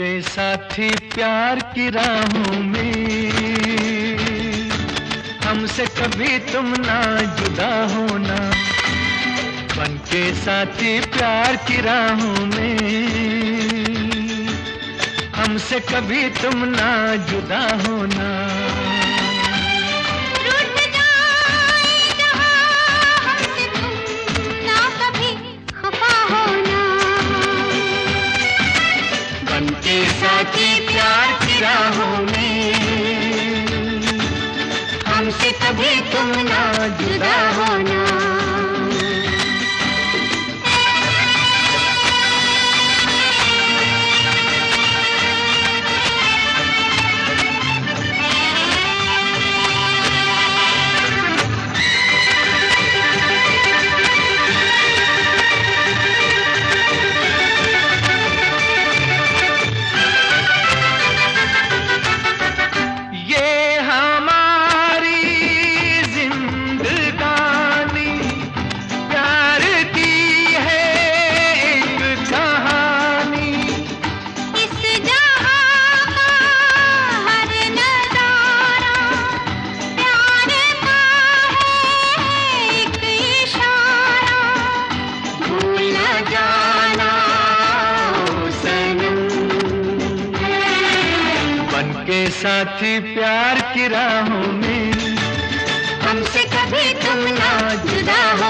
के साथी प्यार की राहों में। हमसे कभी तुम ना जुदा होना। बन के साथी प्यार की राहों में। हमसे कभी तुम ना जुदा होना। साथी प्यार की राहों में हमसे कभी तुम ना जुदा साथी प्यार की राहों में। हमसे कभी तुम ना जुदा होना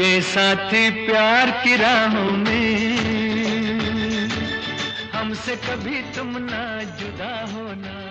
के साथी प्यार की राहों में। हमसे कभी तुम ना जुदा होना।